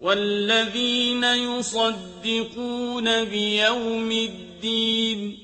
وَالَّذِينَ يُصَدِّقُونَ بِيَوْمِ الدِّينِ